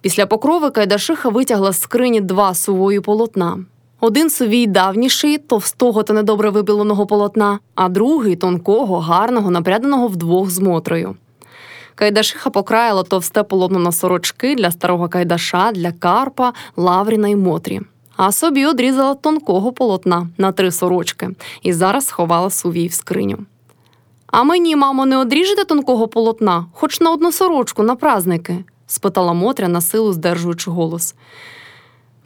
Після покрови Кайдашиха витягла з скрині два сувої полотна. Один сувій давніший, товстого та недобре вибіленого полотна, а другий тонкого, гарного, напряденого вдвох з мотрою. Кайдашиха покраїла товсте полотно на сорочки для старого кайдаша, для карпа, лавріна й мотрі. А собі одрізала тонкого полотна на три сорочки і зараз сховала сувій в скриню. А мені, мамо, не одріжете тонкого полотна, хоч на одну сорочку, на праздники? Спитала Мотря, на силу здержуючи голос.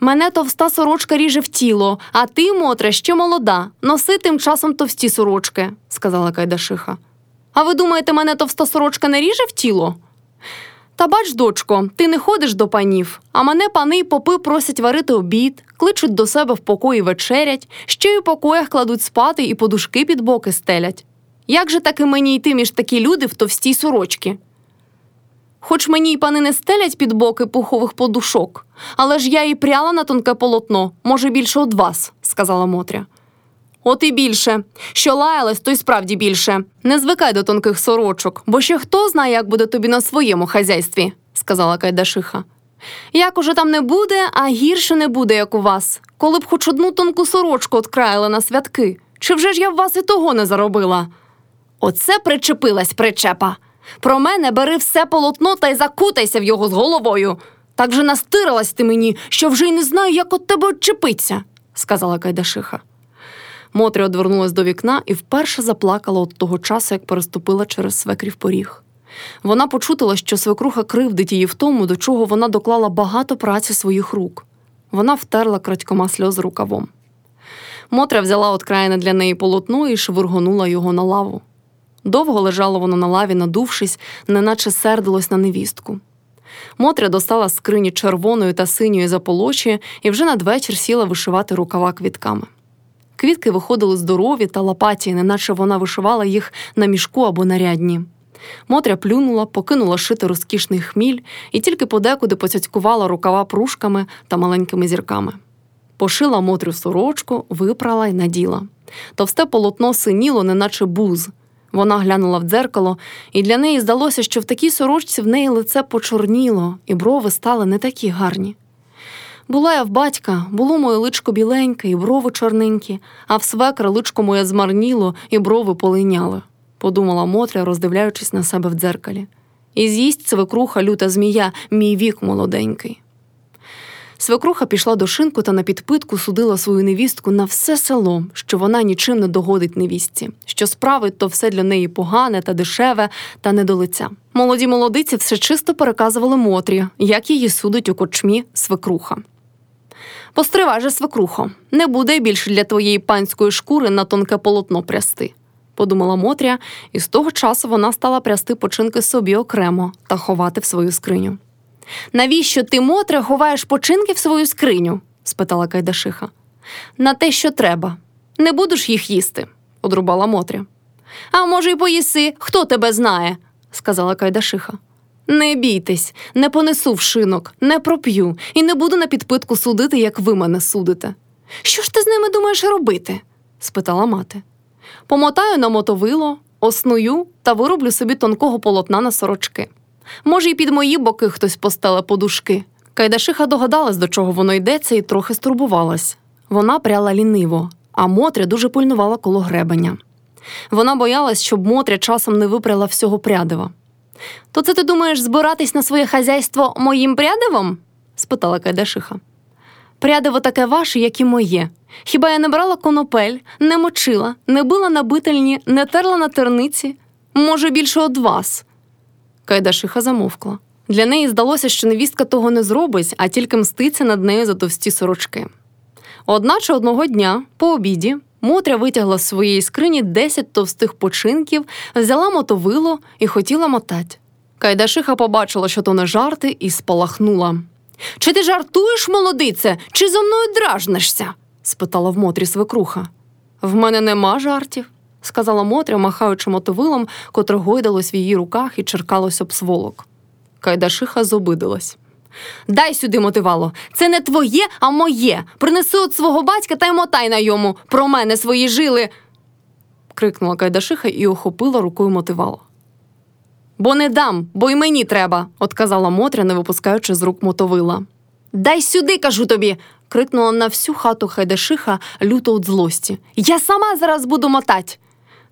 Мене товста сорочка ріже в тіло, а ти, Мотре, ще молода. Носи тим часом товсті сорочки, сказала Кайдашиха. А ви думаєте, мене товста сорочка не ріже в тіло? Та бач, дочко, ти не ходиш до панів, а мене пани й попи просять варити обід, кличуть до себе в покої вечерять, ще й у покоях кладуть спати і подушки під боки стелять. Як же таки мені йти між такі люди в товстій сорочці? Хоч мені й пани не стелять під боки пухових подушок, але ж я і пряла на тонке полотно, може, більше од вас, сказала Мотря. От і більше. Що лаялась, то й справді більше. Не звикай до тонких сорочок, бо ще хто знає, як буде тобі на своєму хазяйстві, сказала Кайдашиха. Як уже там не буде, а гірше не буде, як у вас. Коли б хоч одну тонку сорочку откраїли на святки, чи вже ж я в вас і того не заробила? Оце причепилась причепа. Про мене бери все полотно та й закутайся в його з головою. Так же настирилась ти мені, що вже й не знаю, як от тебе отчепиться, сказала Кайдашиха. Мотря одвернулась до вікна і вперше заплакала від того часу, як переступила через свекрів поріг. Вона почутила, що свекруха кривдить її в тому, до чого вона доклала багато праці своїх рук. Вона втерла крадькома сльоз рукавом. Мотря взяла от країни для неї полотно і швиргонула його на лаву. Довго лежало воно на лаві, надувшись, неначе сердилось на невістку. Мотря достала скрині червоної та синьої заполочі і вже надвечір сіла вишивати рукава квітками. Квітки виходили здорові та лопаті, неначе вона вишивала їх на мішку або на рядні. Мотря плюнула, покинула шити розкішний хміль і тільки подекуди поцяцькувала рукава пружками та маленькими зірками. Пошила Мотрю сорочку, випрала й наділа. Товсте полотно синіло, неначе буз. Вона глянула в дзеркало, і для неї здалося, що в такій сорочці в неї лице почорніло, і брови стали не такі гарні. Була я в батька, було моє личко біленьке, і брови чорненькі, а в свекра личко моє змарніло, і брови полиняли, подумала Мотря, роздивляючись на себе в дзеркалі. І з'їсть свекруха люта змія, мій вік молоденький. Свекруха пішла до шинку та на підпитку судила свою невістку на все село, що вона нічим не догодить невістці, що справить то все для неї погане та дешеве, та не до лиця. Молоді молодиці все чисто переказували Мотрі, як її судить у кочмі свекруха. Постривай же, свекрухо, не буде більше для твоєї панської шкури на тонке полотно прясти, подумала Мотря, і з того часу вона стала прясти починки собі окремо та ховати в свою скриню. Навіщо ти, Мотре, ховаєш починки в свою скриню? спитала Кайдашиха. На те, що треба. Не будеш їх їсти, одрубала Мотря. А може, й поїси, хто тебе знає, сказала Кайдашиха. Не бійтесь, не понесу в шинок, не проп'ю і не буду на підпитку судити, як ви мене судите. Що ж ти з ними думаєш робити? спитала мати. Помотаю на мотовило, осную та вироблю собі тонкого полотна на сорочки. Може, й під мої боки хтось постеле подушки. Кайдашиха догадалась, до чого воно йдеться, і трохи стурбувалась. Вона пряла ліниво, а Мотря дуже пильнувала коло гребеня. Вона боялась, щоб Мотря часом не випряла всього прядива. То це ти думаєш збиратись на своє хазяйство моїм прядивом? спитала Кайдашиха. Прядиво таке ваше, як і моє. Хіба я не брала конопель, не мочила, не била на бительні, не терла на терниці? Може, більше од вас. Кайдашиха замовкла. Для неї здалося, що невістка того не зробить, а тільки мститься над нею за товсті сорочки. Одначе одного дня, по обіді, Мотря витягла з своєї скрині десять товстих починків, взяла мотовило і хотіла мотати. Кайдашиха побачила, що то не жарти, і спалахнула. Чи ти жартуєш, молодице, чи зо мною дражнишся? спитала в Мотрі свекруха. В мене нема жартів, сказала Мотря, махаючи мотовилом, котре гойдалось в її руках і черкалось об сволок. Кайдашиха зобидилась. Дай сюди мотивало. Це не твоє, а моє. Принеси от свого батька та й мотай на йому. Про мене свої жили. крикнула Кайдашиха і охопила рукою мотивало. Бо не дам, бо й мені треба, отказала Мотря, не випускаючи з рук мотовила. Дай сюди, кажу тобі. крикнула на всю хату Хайдашиха люто від злості. Я сама зараз буду мотать.